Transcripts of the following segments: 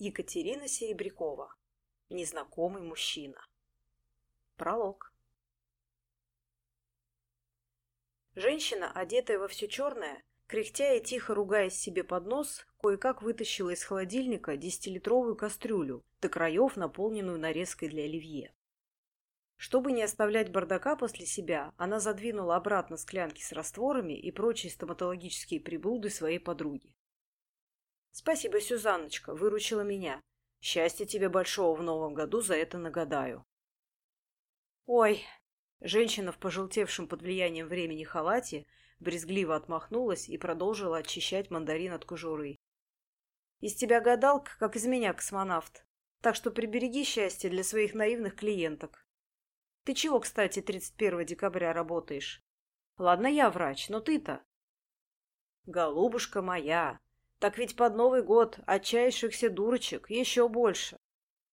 Екатерина Серебрякова. Незнакомый мужчина. Пролог. Женщина, одетая во все черное, кряхтя и тихо ругаясь себе под нос, кое-как вытащила из холодильника десятилитровую кастрюлю, до краев наполненную нарезкой для оливье. Чтобы не оставлять бардака после себя, она задвинула обратно склянки с растворами и прочие стоматологические приблуды своей подруги. Спасибо, Сюзанночка, выручила меня. Счастья тебе большого в новом году за это нагадаю. Ой, женщина в пожелтевшем под влиянием времени халате брезгливо отмахнулась и продолжила очищать мандарин от кожуры. Из тебя гадалка, как из меня космонавт. Так что прибереги счастье для своих наивных клиенток. Ты чего, кстати, 31 декабря работаешь? Ладно, я врач, но ты-то... Голубушка моя, так ведь под Новый год отчаявшихся дурочек еще больше.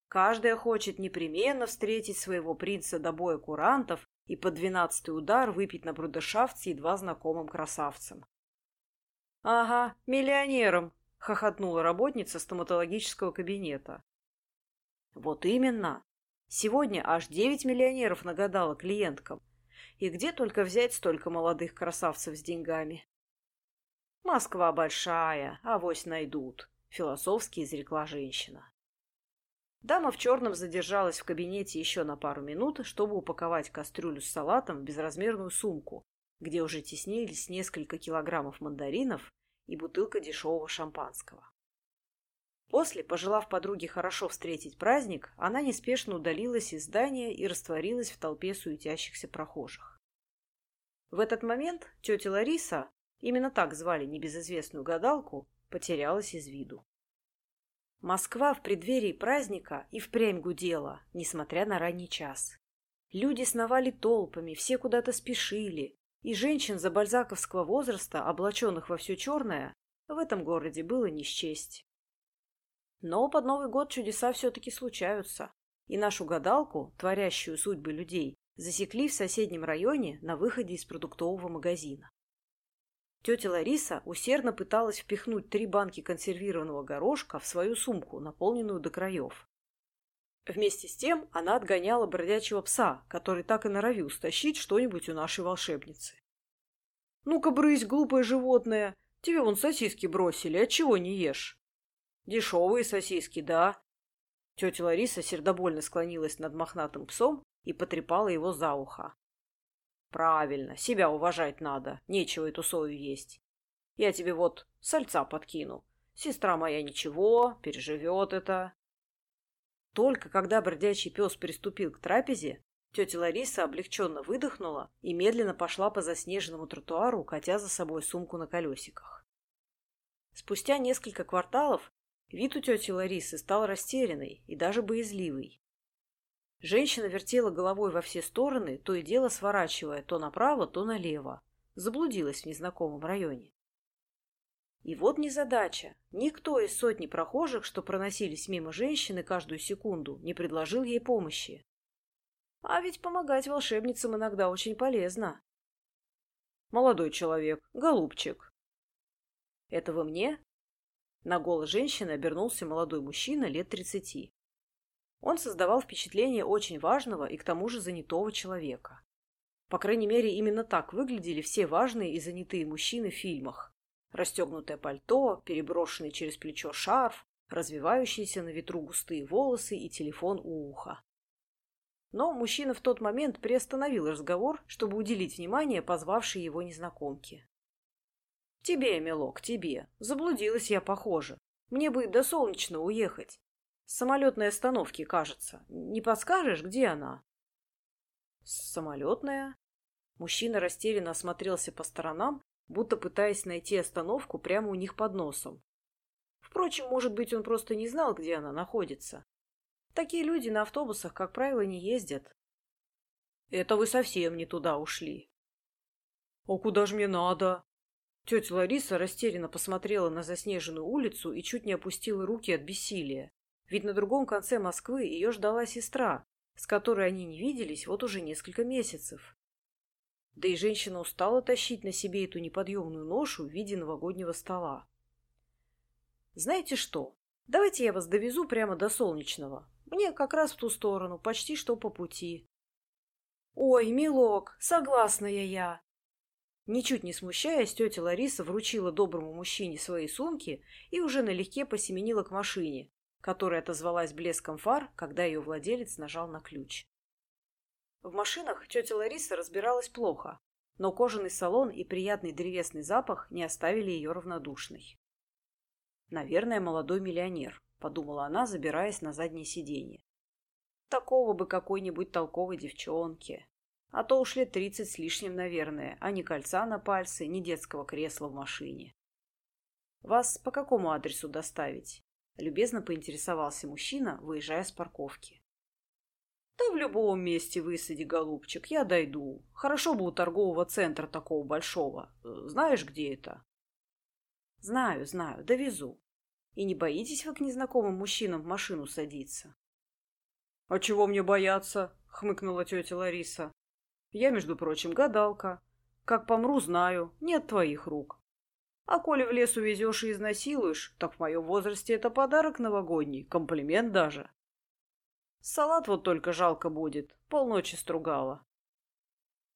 Каждая хочет непременно встретить своего принца до боя курантов и под двенадцатый удар выпить на брудершафте едва знакомым красавцам. — Ага, миллионером! — хохотнула работница стоматологического кабинета. — Вот именно! Сегодня аж девять миллионеров нагадала клиенткам. И где только взять столько молодых красавцев с деньгами? «Москва большая, авось найдут», — философски изрекла женщина. Дама в черном задержалась в кабинете еще на пару минут, чтобы упаковать кастрюлю с салатом в безразмерную сумку, где уже теснились несколько килограммов мандаринов и бутылка дешевого шампанского. После, пожелав подруге хорошо встретить праздник, она неспешно удалилась из здания и растворилась в толпе суетящихся прохожих. В этот момент тетя Лариса, именно так звали небезызвестную гадалку, потерялась из виду. Москва в преддверии праздника и впрямь гудела, несмотря на ранний час. Люди сновали толпами, все куда-то спешили, и женщин за бальзаковского возраста, облаченных во все черное, в этом городе было не счесть. Но под Новый год чудеса все-таки случаются, и нашу гадалку, творящую судьбы людей, засекли в соседнем районе на выходе из продуктового магазина. Тетя Лариса усердно пыталась впихнуть три банки консервированного горошка в свою сумку, наполненную до краев. Вместе с тем она отгоняла бродячего пса, который так и норовил стащить что-нибудь у нашей волшебницы. «Ну-ка, брысь, глупое животное! Тебе вон сосиски бросили, отчего не ешь?» «Дешевые сосиски, да?» Тетя Лариса сердобольно склонилась над мохнатым псом и потрепала его за ухо. Правильно, себя уважать надо, нечего эту сою есть. Я тебе вот сальца подкину. Сестра моя ничего, переживет это. Только когда бродячий пес приступил к трапезе, тетя Лариса облегченно выдохнула и медленно пошла по заснеженному тротуару, катя за собой сумку на колесиках. Спустя несколько кварталов вид у тети Ларисы стал растерянный и даже боязливый. Женщина вертела головой во все стороны, то и дело сворачивая то направо, то налево. Заблудилась в незнакомом районе. И вот незадача. Никто из сотни прохожих, что проносились мимо женщины каждую секунду, не предложил ей помощи. А ведь помогать волшебницам иногда очень полезно. Молодой человек, голубчик. Это вы мне? На голос женщины обернулся молодой мужчина лет тридцати. Он создавал впечатление очень важного и к тому же занятого человека. По крайней мере, именно так выглядели все важные и занятые мужчины в фильмах. Расстегнутое пальто, переброшенный через плечо шарф, развивающиеся на ветру густые волосы и телефон у уха. Но мужчина в тот момент приостановил разговор, чтобы уделить внимание позвавшей его незнакомке. «Тебе, милок, тебе. Заблудилась я, похоже. Мне бы до Солнечного уехать. Самолетной остановки, кажется. Не подскажешь, где она? Самолетная? Мужчина растерянно осмотрелся по сторонам, будто пытаясь найти остановку прямо у них под носом. Впрочем, может быть, он просто не знал, где она находится. Такие люди на автобусах, как правило, не ездят. Это вы совсем не туда ушли. А куда же мне надо? Тетя Лариса растерянно посмотрела на заснеженную улицу и чуть не опустила руки от бессилия. Ведь на другом конце Москвы ее ждала сестра, с которой они не виделись вот уже несколько месяцев. Да и женщина устала тащить на себе эту неподъемную ношу в виде новогоднего стола. «Знаете что? Давайте я вас довезу прямо до Солнечного. Мне как раз в ту сторону, почти что по пути. Ой, милок, согласная я. Ничуть не смущаясь, тетя Лариса вручила доброму мужчине свои сумки и уже налегке посеменила к машине, которая отозвалась блеском фар, когда ее владелец нажал на ключ. В машинах тетя Лариса разбиралась плохо, но кожаный салон и приятный древесный запах не оставили ее равнодушной. «Наверное, молодой миллионер», — подумала она, забираясь на заднее сиденье. «Такого бы какой-нибудь толковой девчонки. А то лет тридцать с лишним, наверное, а ни кольца на пальце, ни детского кресла в машине». «Вас по какому адресу доставить?» — любезно поинтересовался мужчина, выезжая с парковки. Да в любом месте высади, голубчик, я дойду. Хорошо бы у торгового центра такого большого. Знаешь, где это? Знаю, знаю, довезу. И не боитесь вы к незнакомым мужчинам в машину садиться? А чего мне бояться? Хмыкнула тетя Лариса. Я, между прочим, гадалка. Как помру, знаю, нет твоих рук. А коли в лес увезешь и изнасилуешь, так в моем возрасте это подарок новогодний, комплимент даже. Салат вот только жалко будет. Полночи стругала.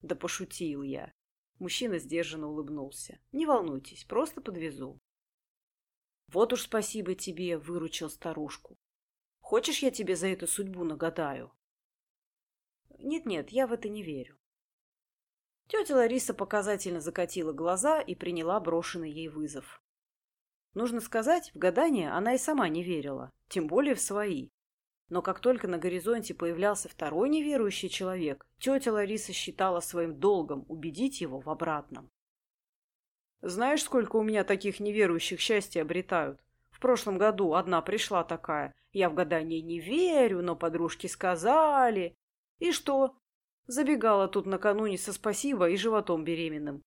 Да пошутил я. Мужчина сдержанно улыбнулся. Не волнуйтесь, просто подвезу. Вот уж спасибо тебе, выручил старушку. Хочешь, я тебе за эту судьбу нагадаю? Нет-нет, я в это не верю. Тетя Лариса показательно закатила глаза и приняла брошенный ей вызов. Нужно сказать, в гадание она и сама не верила, тем более в свои. Но как только на горизонте появлялся второй неверующий человек, тетя Лариса считала своим долгом убедить его в обратном. «Знаешь, сколько у меня таких неверующих счастья обретают? В прошлом году одна пришла такая. Я в гадание не верю, но подружки сказали. И что? Забегала тут накануне со спасибо и животом беременным.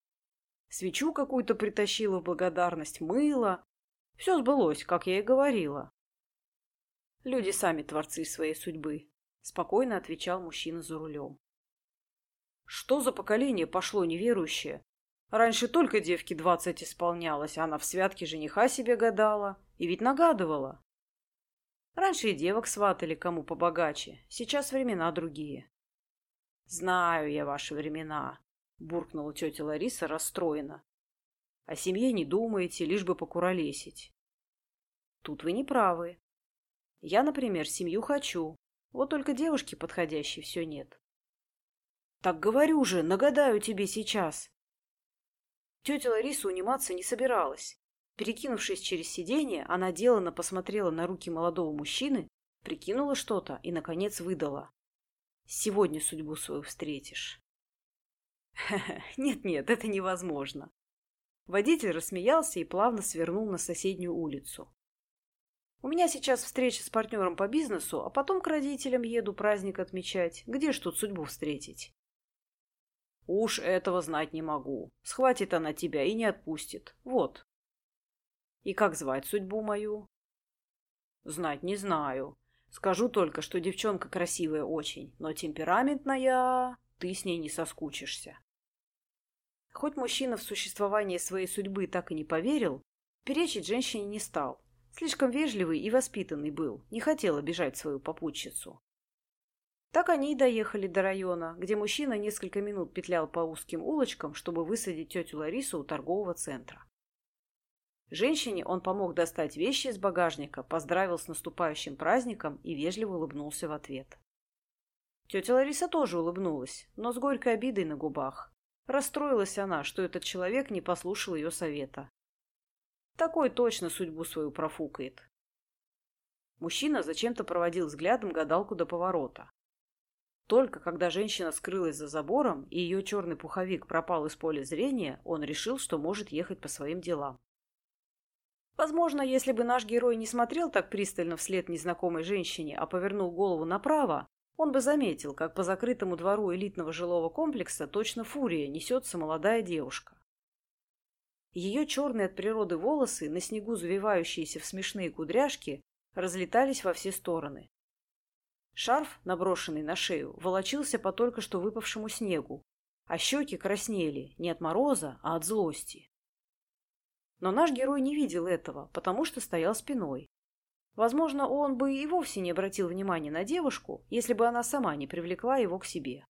Свечу какую-то притащила в благодарность, мыло. Все сбылось, как я и говорила. Люди сами творцы своей судьбы, спокойно отвечал мужчина за рулем. Что за поколение пошло неверующее? Раньше только девке двадцать исполнялось, она в святке жениха себе гадала. И ведь нагадывала. Раньше и девок сватали кому побогаче, сейчас времена другие. Знаю я ваши времена, буркнула тетя Лариса расстроена. О семье не думаете, лишь бы покуролесить. Тут вы не правы. Я, например, семью хочу. Вот только девушки подходящей все нет. Так говорю же, нагадаю тебе сейчас. Тетя Лариса униматься не собиралась. Перекинувшись через сиденье, она деланно посмотрела на руки молодого мужчины, прикинула что-то и, наконец, выдала. «Сегодня судьбу свою встретишь». «Нет-нет, это невозможно». Водитель рассмеялся и плавно свернул на соседнюю улицу. У меня сейчас встреча с партнером по бизнесу, а потом к родителям еду праздник отмечать. Где ж тут судьбу встретить? Уж этого знать не могу. Схватит она тебя и не отпустит. Вот. И как звать судьбу мою? Знать не знаю. Скажу только, что девчонка красивая очень, но темпераментная, ты с ней не соскучишься. Хоть мужчина в существование своей судьбы так и не поверил, перечить женщине не стал. Слишком вежливый и воспитанный был, не хотел обижать свою попутчицу. Так они и доехали до района, где мужчина несколько минут петлял по узким улочкам, чтобы высадить тетю Ларису у торгового центра. Женщине он помог достать вещи из багажника, поздравил с наступающим праздником и вежливо улыбнулся в ответ. Тетя Лариса тоже улыбнулась, но с горькой обидой на губах. Расстроилась она, что этот человек не послушал ее совета. Такой точно судьбу свою профукает. Мужчина зачем-то проводил взглядом гадалку до поворота. Только когда женщина скрылась за забором и ее черный пуховик пропал из поля зрения, он решил, что может ехать по своим делам. Возможно, если бы наш герой не смотрел так пристально вслед незнакомой женщине, а повернул голову направо, он бы заметил, как по закрытому двору элитного жилого комплекса точно фурия несется молодая девушка. Ее черные от природы волосы, на снегу завивающиеся в смешные кудряшки, разлетались во все стороны. Шарф, наброшенный на шею, волочился по только что выпавшему снегу, а щеки краснели не от мороза, а от злости. Но наш герой не видел этого, потому что стоял спиной. Возможно, он бы и вовсе не обратил внимания на девушку, если бы она сама не привлекла его к себе.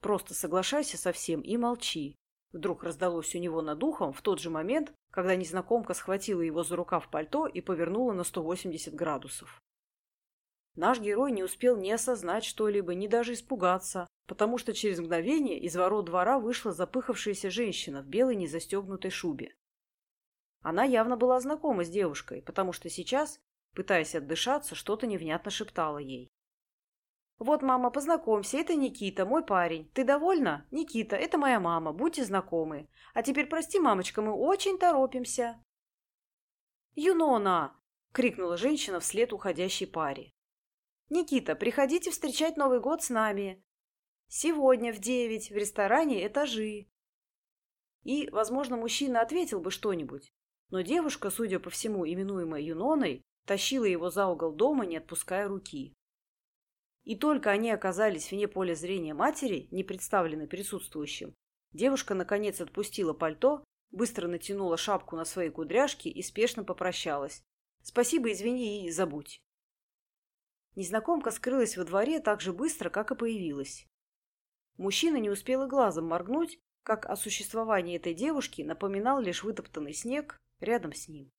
«Просто соглашайся со всем и молчи», — вдруг раздалось у него над ухом в тот же момент, когда незнакомка схватила его за рукав пальто и повернула на 180 градусов. Наш герой не успел ни осознать что-либо, ни даже испугаться, потому что через мгновение из ворот двора вышла запыхавшаяся женщина в белой незастегнутой шубе. Она явно была знакома с девушкой, потому что сейчас, пытаясь отдышаться, что-то невнятно шептала ей. «Вот, мама, познакомься, это Никита, мой парень. Ты довольна? Никита, это моя мама, будьте знакомы. А теперь прости, мамочка, мы очень торопимся». «Юнона!» — крикнула женщина вслед уходящей паре. «Никита, приходите встречать Новый год с нами. Сегодня в девять в ресторане «Этажи». И, возможно, мужчина ответил бы что-нибудь, но девушка, судя по всему, именуемая Юноной, тащила его за угол дома, не отпуская руки. И только они оказались вне поля зрения матери, не представленной присутствующим, девушка, наконец, отпустила пальто, быстро натянула шапку на свои кудряшки и спешно попрощалась. «Спасибо, извини и забудь». Незнакомка скрылась во дворе так же быстро, как и появилась. Мужчина не успел и глазом моргнуть, как о существовании этой девушки напоминал лишь вытоптанный снег рядом с ним.